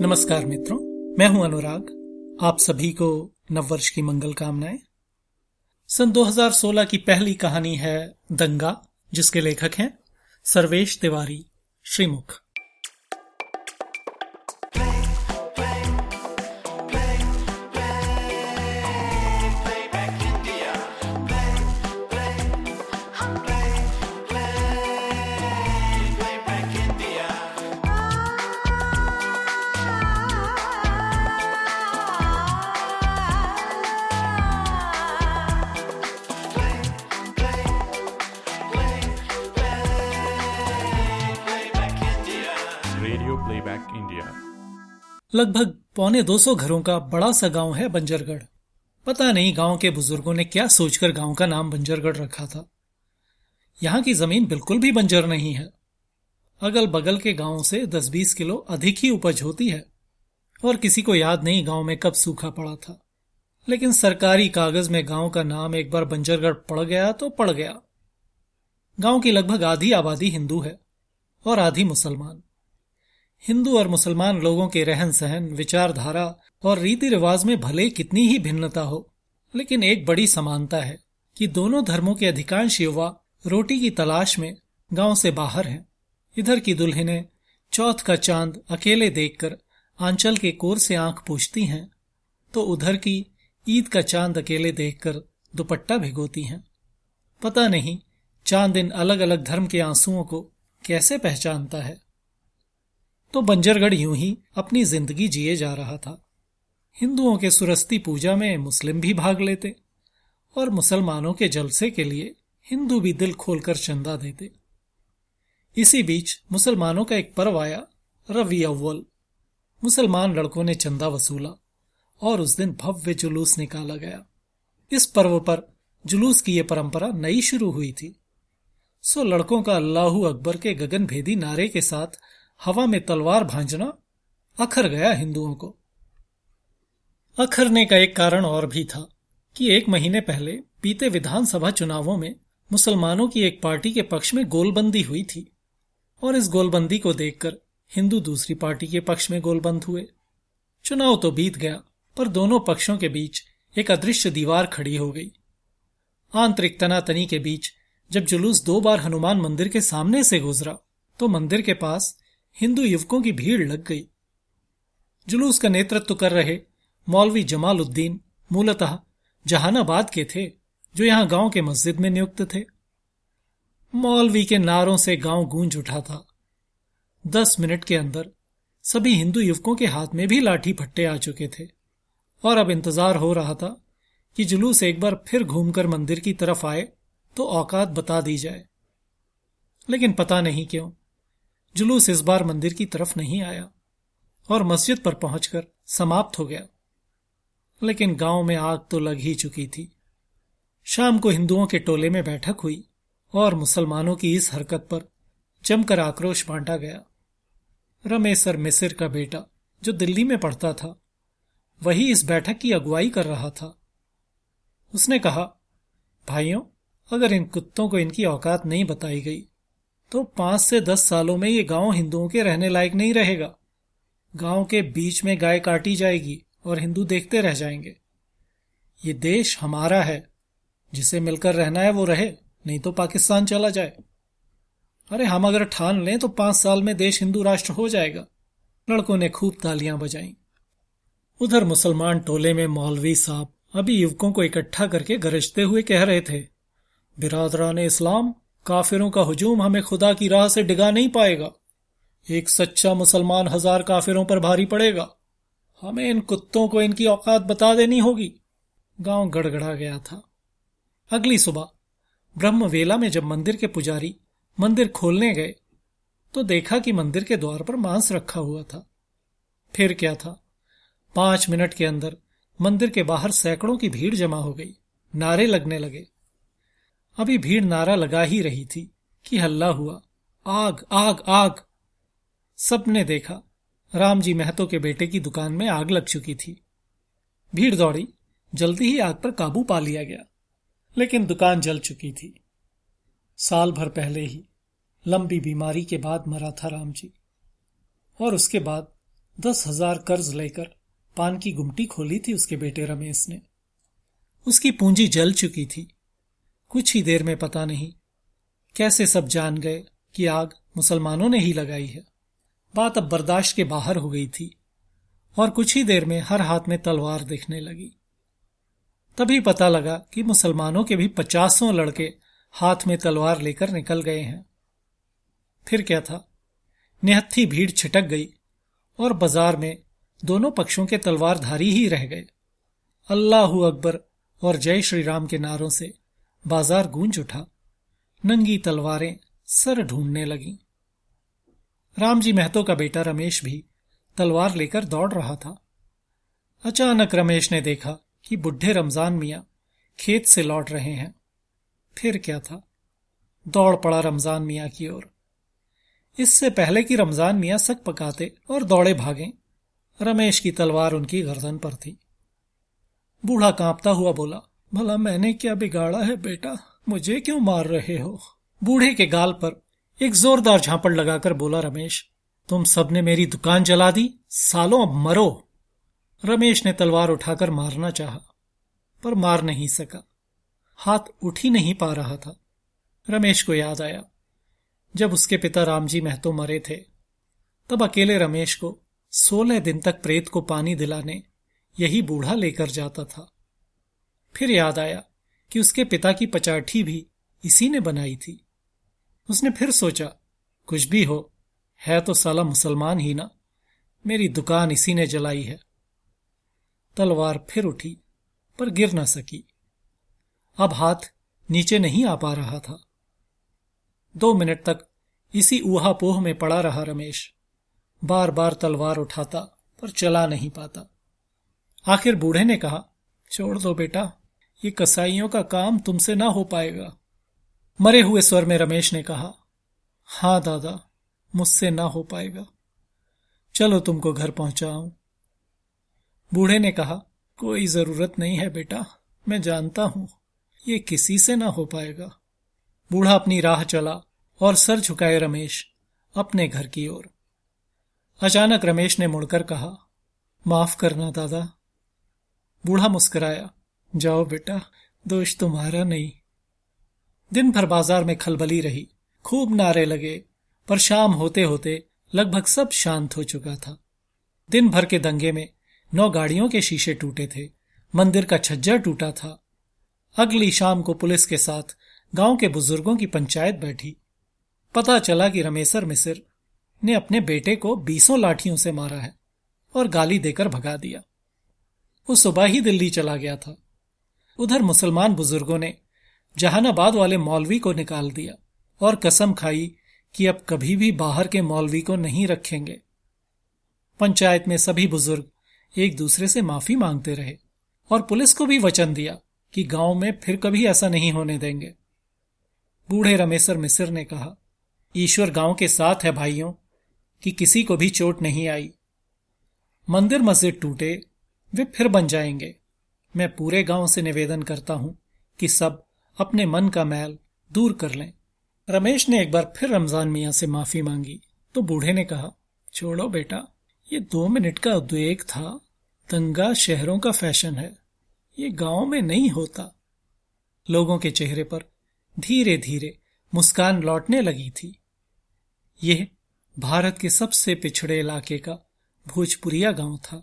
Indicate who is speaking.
Speaker 1: नमस्कार मित्रों, मैं हूँ अनुराग। आप सभी को नववर्ष की मंगल कामनाएँ। सन 2016 की पहली कहानी है दंगा, जिसके लेखक हैं सर्वेश तिवारी, श्रीमुख। लगभग पौने 200 घरों का बड़ा सा गाँव है बंजरगढ़। पता नहीं गाँव के बुज़ुर्गों ने क्या सोचकर गाँव का नाम बंजरगढ़ रखा था। यहाँ की ज़मीन बिल्कुल भी बंजर नहीं है। अगल बगल के गाँवों से 10-20 किलो अधिक ही उपज होती है, और किसी को याद नहीं गाँव में कब सूखा पड़ा था। लेकिन सरकारी कागज़ में गाँव का नाम एक बार बंजरगढ़ पड़ गया तो पड़ गया। गाँव की लगभग आधी आबादी हिंदू है और आधी मुसलमान। हिंदू और मुसलमान लोगों के रहन सहन, विचारधारा और रीति रिवाज में भले कितनी ही भिन्नता हो, लेकिन एक बड़ी समानता है कि दोनों धर्मों के अधिकांश युवा रोटी की तलाश में गाँव से बाहर हैं। इधर की दुल्हनें चौथ का चाँद अकेले देखकर आंचल के कोर से आँख पूछती हैं तो उधर की ईद का चाँद अकेले देखकर दुपट्टा भिगोती हैं। पता नहीं, चाँद इन अलग अलग धर्म के आंसुओं को कैसे पहचानता है। तो बंजरगढ़ यूँ ही अपनी ज़िंदगी जिए जा रहा था। हिंदुओं के सुरस्ती पूजा में मुस्लिम भी भाग लेते और मुसलमानों के जलसे के लिए हिंदू भी दिल खोलकर चंदा देते। इसी बीच मुसलमानों का एक पर्व आया, रवि अव्वल। मुसलमान लड़कों ने चंदा वसूला और उस दिन भव्य जुलूस निकाला गया। इस पर्व पर जुलूस की यह परंपरा नई शुरू हुई थी। सो लड़कों का अल्लाह अकबर के गगन भेदी नारे के साथ हवा में तलवार भांजना, अखर गया हिंदुओं को। अखरने का एक कारण और भी था कि एक महीने पहले बीते विधानसभा चुनावों में मुसलमानों की एक पार्टी के पक्ष में गोलबंदी हुई थी और इस गोलबंदी को देखकर हिंदू दूसरी पार्टी के पक्ष में गोलबंद हुए। चुनाव तो बीत गया, पर दोनों पक्षों के बीच एक अदृश्य दीवार खड़ी हो गई। आंतरिक तनातनी के बीच जब जुलूस दो बार हनुमान मंदिर के सामने से गुजरा तो मंदिर के पास हिंदू युवकों की भीड़ लग गई। जुलूस का नेतृत्व कर रहे मौलवी जमालुद्दीन मूलतः जहानाबाद के थे, जो यहाँ गाँव के मस्जिद में नियुक्त थे। मौलवी के नारों से गाँव गूंज उठा था। दस मिनट के अंदर सभी हिंदू युवकों के हाथ में भी लाठी फट्टे आ चुके थे। और अब इंतज़ार हो रहा था कि जुलूस एक बार फिर घूमकर मंदिर की तरफ़ आए तो औकात बता दी जाए। लेकिन पता नहीं क्यों जुलूस इस बार मंदिर की तरफ़ नहीं आया और मस्जिद पर पहुंचकर समाप्त हो गया। लेकिन गाँव में आग तो लग ही चुकी थी। शाम को हिंदुओं के टोले में बैठक हुई और मुसलमानों की इस हरकत पर जमकर आक्रोश बांटा गया। रमेसर मिसिर का बेटा, जो दिल्ली में पढ़ता था, वही इस बैठक की अगुवाई कर रहा था। उसने कहा, भाइयों, अगर इन कुत्तों को इनकी औकात नहीं बताई गई तो पाँच से दस सालों में ये गाँव हिंदुओं के रहने लायक नहीं रहेगा। गाँव के बीच में गाय काटी जाएगी और हिंदू देखते रह जाएँगे। ये देश हमारा है। जिसे मिलकर रहना है वो रहे, नहीं तो पाकिस्तान चला जाए। अरे हम अगर ठान लें तो पाँच साल में देश हिंदू राष्ट्र हो जाएगा। लड़कों ने खूब तालियाँ बजाई। उधर मुसलमान टोले में मौलवी साहब अभी युवकों को इकट्ठा करके गरजते हुए कह रहे थे, बिरादरान इस्लाम काफिरों का हुजूम हमें खुदा की राह से डिगा नहीं पाएगा। एक सच्चा मुसलमान हज़ार काफिरों पर भारी पड़ेगा। हमें इन कुत्तों को इनकी औकात बता देनी होगी। गाँव गड़गड़ा गया था। अगली सुबह ब्रह्म वेला में जब मंदिर के पुजारी मंदिर खोलने गए तो देखा कि मंदिर के द्वार पर मांस रखा हुआ था। फिर क्या था? पाँच मिनट के अंदर मंदिर के बाहर सैकड़ों की भीड़ जमा हो गई। नारे लगने लगे। अभी भीड़ नारा लगा ही रही थी कि हल्ला हुआ। आग आग आग। सबने देखा राम जी महतो के बेटे की दुकान में आग लग चुकी थी। भीड़ दौड़ी, जल्दी ही आग पर काबू पा लिया गया, लेकिन दुकान जल चुकी थी। साल भर पहले ही लंबी बीमारी के बाद मरा था राम जी और उसके बाद दस हज़ार कर्ज लेकर पान की गुमटी खोली थी उसके बेटे रमेश ने। उसकी पूंजी जल चुकी थी कुछ ही देर में पता नहीं। कैसे सब जान गए कि आग मुसलमानों ने ही लगाई है। बात अब बर्दाश्त के बाहर हो गई थी और कुछ ही देर में हर हाथ में तलवार दिखने लगी। तभी पता लगा कि मुसलमानों के भी पचासों लड़के हाथ में तलवार लेकर निकल गए हैं। फिर क्या था? निहत्थी भीड़ छिटक गई और बाज़ार में दोनों पक्षों के तलवारधारी ही रह गए। अल्लाह अकबर और जय श्री राम के नारों से बाज़ार गूंज उठा। नंगी तलवारें सर ढूँढने लगी। रामजी महतो का बेटा रमेश भी तलवार लेकर दौड़ रहा था। अचानक रमेश ने देखा कि बुढ़े रमज़ान मिया खेत से लौट रहे हैं। फिर क्या था? दौड़ पड़ा रमज़ान मिया की ओर। इससे पहले कि रमज़ान मिया सक पकाते और दौड़े भागे, रमेश की तलवार उनकी गर्दन पर थी। बूढ़ा कांपता हुआ बोला भला मैंने क्या बिगाड़ा है बेटा? मुझे क्यों मार रहे हो? बूढ़े के गाल पर एक जोरदार झापड़ लगाकर बोला रमेश तुम सबने मेरी दुकान जला दी सालों अब मरो। रमेश ने तलवार उठाकर मारना चाहा, पर मार नहीं सका। हाथ उठ ही नहीं पा रहा था। रमेश को याद आया। जब उसके पिता रामजी महतो मरे थे तब अकेले रमेश को सोलह दिन तक प्रेत को पानी दिलाने यही बूढ़ा लेकर जाता था। फिर याद आया कि उसके पिता की पचाठी भी इसी ने बनाई थी। उसने फिर सोचा, कुछ भी हो, है तो साला मुसलमान ही ना, मेरी दुकान इसी ने जलाई है। तलवार फिर उठी, पर गिर ना सकी। अब हाथ नीचे नहीं आ पा रहा था। दो मिनट तक इसी ऊहापोह में पड़ा रहा रमेश। बार बार तलवार उठाता, पर चला नहीं पाता। आखिर बूढ़े ने कहा, छोड़ दो बेटा ये कसाईयों का काम तुमसे ना हो पाएगा। मरे हुए स्वर में रमेश ने कहा, हाँ दादा, मुझसे ना हो पाएगा। चलो तुमको घर पहुंचाऊं। बूढ़े ने कहा, कोई ज़रूरत नहीं है बेटा, मैं जानता हूँ, ये किसी से ना हो पाएगा। बूढ़ा अपनी राह चला और सर झुकाए रमेश अपने घर की ओर। अचानक रमेश ने मुड़कर कहा, माफ़ करना दादा। बूढ़ा मुस्कुराया जाओ बेटा, दोष तुम्हारा नहीं। दिन भर बाज़ार में खलबली रही, खूब नारे लगे, पर शाम होते होते लगभग सब शांत हो चुका था। दिन भर के दंगे में नौ गाड़ियों के शीशे टूटे थे, मंदिर का छज्जा टूटा था। अगली शाम को पुलिस के साथ गाँव के बुज़ुर्गों की पंचायत बैठी। पता चला कि रमेसर मिसिर ने अपने बेटे को बीसों लाठियों से मारा है और गाली देकर भगा दिया। वो सुबह ही दिल्ली चला गया था। उधर मुसलमान बुज़ुर्गों ने जहानाबाद वाले मौलवी को निकाल दिया और कसम खाई कि अब कभी भी बाहर के मौलवी को नहीं रखेंगे। पंचायत में सभी बुज़ुर्ग एक दूसरे से माफ़ी मांगते रहे और पुलिस को भी वचन दिया कि गाँव में फिर कभी ऐसा नहीं होने देंगे। बूढ़े रमेशर मिसिर ने कहा, ईश्वर गाँव के साथ है भाइयों, कि किसी को भी चोट नहीं आई। मंदिर मस्जिद टूटे, वे फिर बन जाएँगे। मैं पूरे गाँव से निवेदन करता हूँ कि सब अपने मन का मैल दूर कर लें। रमेश ने एक बार फिर रमज़ान मियाँ से माफ़ी मांगी तो बूढ़े ने कहा, छोड़ो बेटा, ये दो मिनट का उद्वेग था। दंगा शहरों का फ़ैशन है, ये गाँव में नहीं होता। लोगों के चेहरे पर धीरे धीरे मुस्कान लौटने लगी थी। यह भारत के सबसे पिछड़े इलाके का भोजपुरिया गाँव था।